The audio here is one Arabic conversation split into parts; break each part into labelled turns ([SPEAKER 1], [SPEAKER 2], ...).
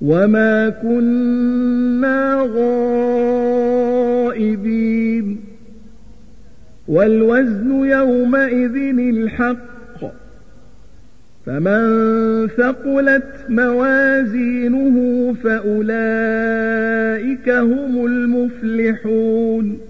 [SPEAKER 1] وما كنا غائبين والوزن يومئذ الحق فمن ثقلت موازينه فأولئك هم المفلحون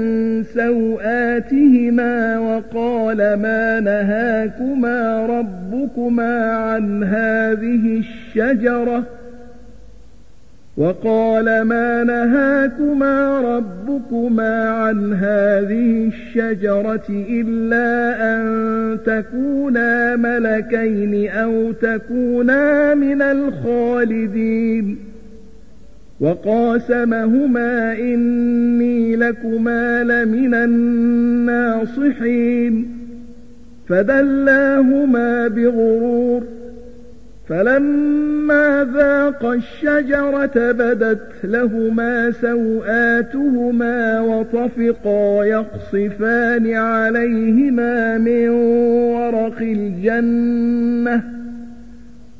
[SPEAKER 1] سوآتهما وقال ما نهاكما ربكما عن هذه الشجرة وقال ما نهاكما ربكما عن هذه الشجرة إلا أن تكونا ملكين أو تكونا من الخالدين وقاسمهما إني لكما لمن الناصحين. فدلاهما بغرور فلما ذاقا الشجرة بدت لهما سوآتهما وطفقا يخصفان عليهما من ورق الجنة.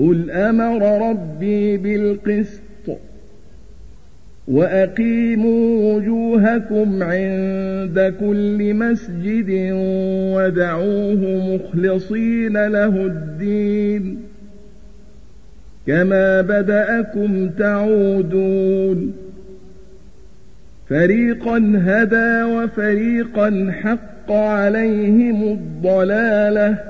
[SPEAKER 1] قل أمر ربي بالقسط وأقيموا وجوهكم عند كل مسجد ودعوه مخلصين له الدين كما بدأكم تعودون فريقا هدى وفريقا حق عليهم الضلاله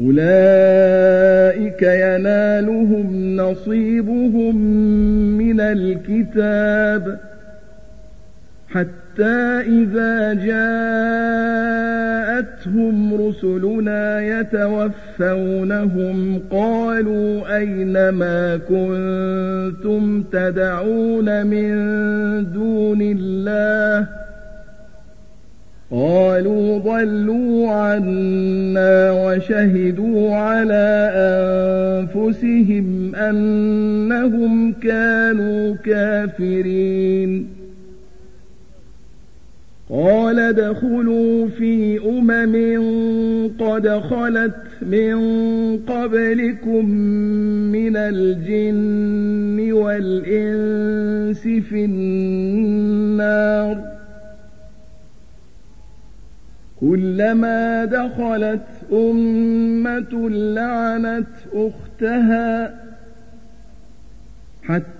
[SPEAKER 1] أولئك ينالهم نصيبهم من الكتاب حتى إذا جاءتهم رسلنا يتوفونهم قالوا أين ما كنتم تدعون من دون الله قالوا ضلوا عنا وشهدوا على أنفسهم أنهم كانوا كافرين. قال ادخلوا في أمم قد خلت من قبلكم من الجن والإنس في النار. كلما دخلت أمة لعنت أختها حتى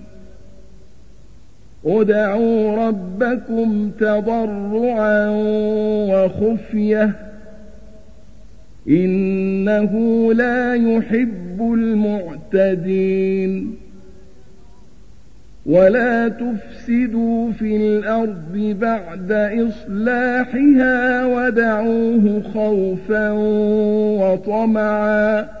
[SPEAKER 1] ادعوا ربكم تضرعا وخفية إنه لا يحب المعتدين ولا تفسدوا في الأرض بعد إصلاحها ودعوه خوفا وطمعا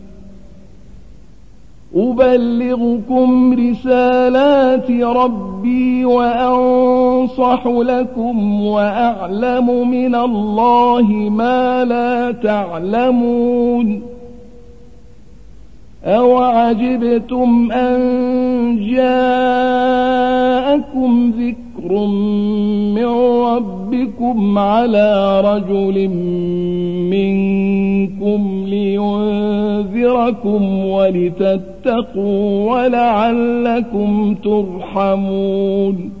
[SPEAKER 1] أبلغكم رسالات ربي وأنصح لكم وأعلم من الله ما لا تعلمون أوعجبتم أن جاءكم ذكر من ربكم على رجل منكم لينذركم ولتتقوا ولعلكم ترحمون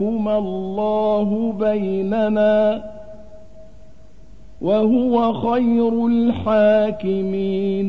[SPEAKER 1] ليحكم الله بيننا وهو خير الحاكمين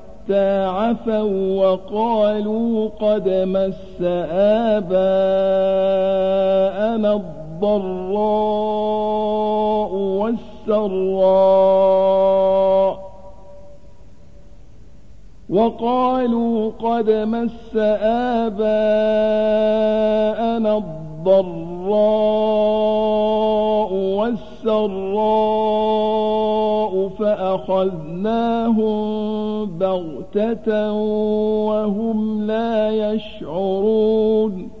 [SPEAKER 1] حتى عفوا وقالوا قد مس آباءنا الضراء والسراء وقالوا قد مس آباءنا الضراء والسراء فأخذناهم بغتة وهم لا يشعرون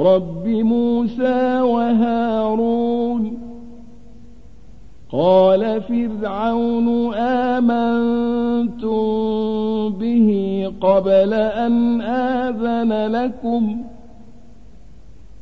[SPEAKER 1] رب موسى وهارون قال فرعون آمنتم به قبل أن آذن لكم ۖ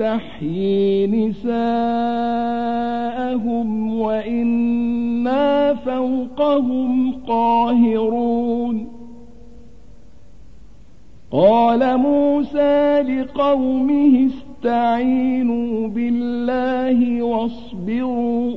[SPEAKER 1] ونستحيي نساءهم وإنا فوقهم قاهرون. قال موسى لقومه استعينوا بالله واصبروا.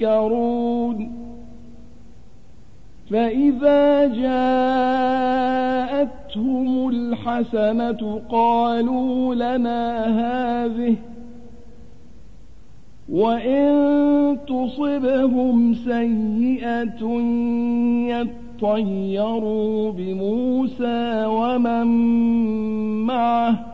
[SPEAKER 1] يذكرون فإذا جاءتهم الحسنة قالوا لنا هذه وإن تصبهم سيئة يطيروا بموسى ومن معه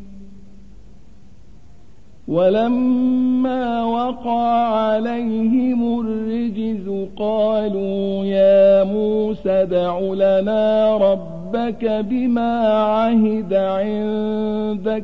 [SPEAKER 1] ولما وقع عليهم الرجز قالوا يا موسى دع لنا ربك بما عهد عندك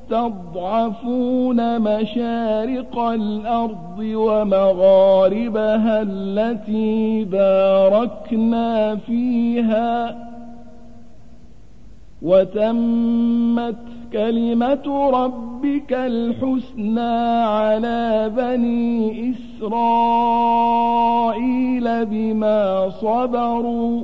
[SPEAKER 1] تستضعفون مشارق الأرض ومغاربها التي باركنا فيها وتمت كلمة ربك الحسنى على بني إسرائيل بما صبروا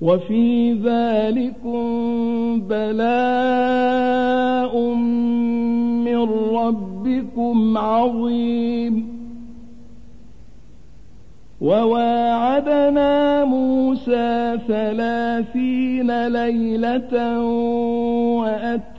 [SPEAKER 1] وفي ذلكم بلاء من ربكم عظيم. وواعدنا موسى ثلاثين ليلة وأتى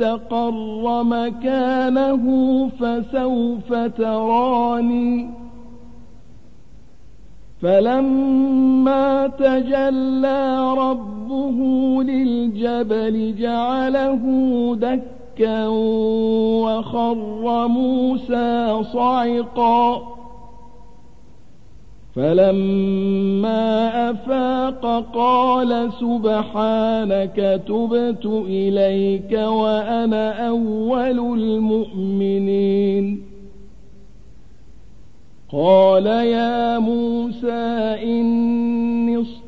[SPEAKER 1] استقر مكانه فسوف تراني. فلما تجلى ربه للجبل جعله دكا وخر موسى صعقا. فلما أفاق قال سبحانك تبت إليك وأنا أول المؤمنين. قال يا موسى إني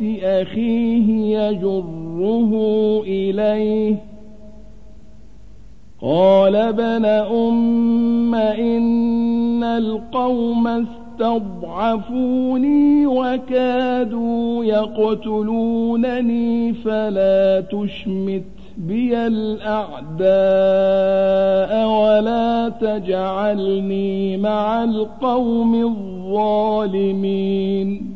[SPEAKER 1] برأسه أخيه يجره إليه. قال ابن أم إن القوم استضعفوني وكادوا يقتلونني فلا تشمت بي الأعداء ولا تجعلني مع القوم الظالمين.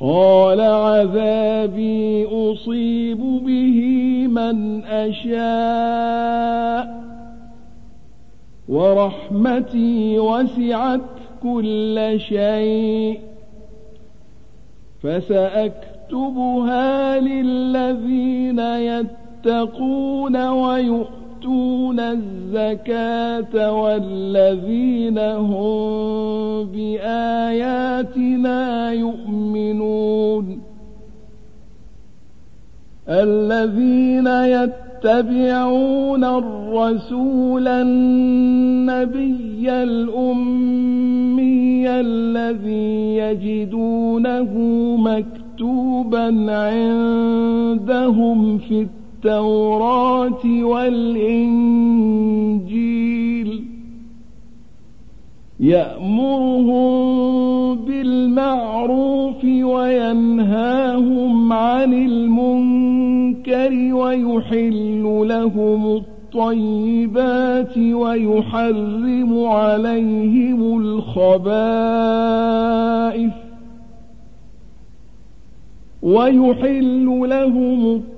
[SPEAKER 1] قال عذابي أصيب به من أشاء ورحمتي وسعت كل شيء فسأكتبها للذين يتقون ويؤمنون يؤتون الزكاة والذين هم بآياتنا يؤمنون. الذين يتبعون الرسول النبي الأمي الذي يجدونه مكتوبا عندهم في التوراة والإنجيل يأمرهم بالمعروف وينهاهم عن المنكر ويحل لهم الطيبات ويحرم عليهم الخبائث ويحل لهم الطيبات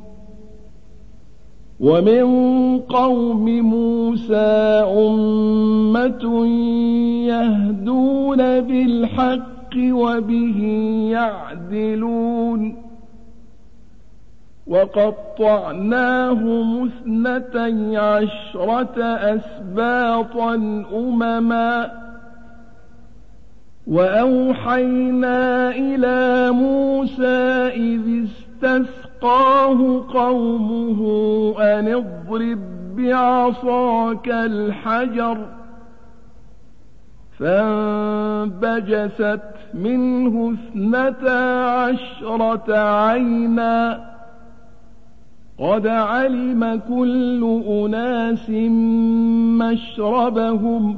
[SPEAKER 1] ومن قوم موسى أمة يهدون بالحق وبه يعدلون. وقطعناهم اثنتي عشرة أسباطا أمما. وأوحينا إلى موسى إذ استسقاه قومه أن اضرب بعصاك الحجر فانبجست منه اثنتا عشرة عينا قد علم كل أناس مشربهم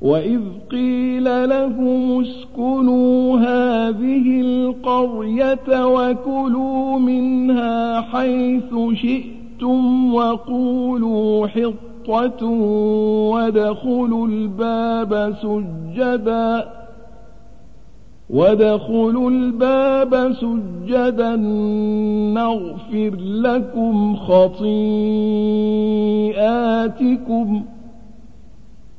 [SPEAKER 1] وإذ قيل لهم اسكنوا هذه القرية وكلوا منها حيث شئتم وقولوا حطة وادخلوا الباب سجداً وادخلوا الباب سجدا نغفر لكم خطيئاتكم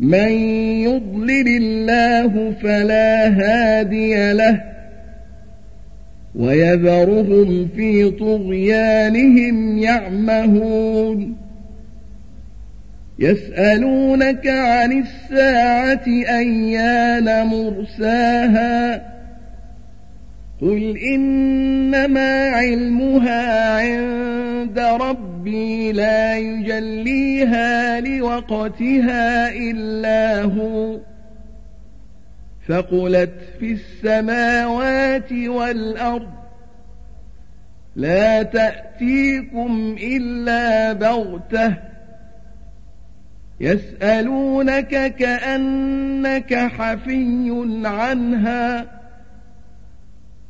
[SPEAKER 1] من يضلل الله فلا هادي له ويذرهم في طغيانهم يعمهون يسألونك عن الساعة أيان مرساها قل إنما علمها عند ربي لا يجليها لوقتها إلا هو فقلت في السماوات والأرض لا تأتيكم إلا بغتة يسألونك كأنك حفي عنها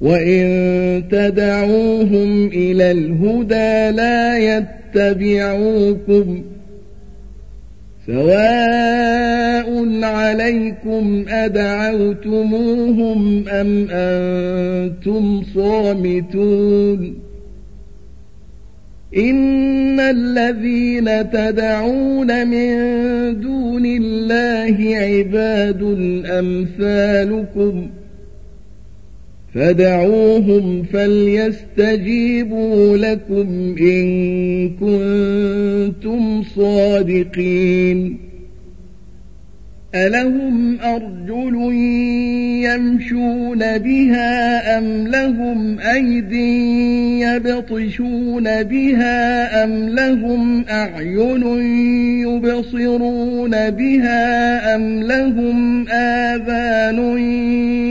[SPEAKER 1] وإن تدعوهم إلى الهدى لا يتبعوكم سواء عليكم أدعوتموهم أم أنتم صامتون إن الذين تدعون من دون الله عباد أمثالكم ۖ فدعوهم فليستجيبوا لكم إن كنتم صادقين. ألهم أرجل يمشون بها أم لهم أيد يبطشون بها أم لهم أعين يبصرون بها أم لهم آذان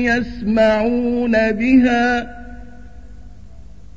[SPEAKER 1] يسمعون بها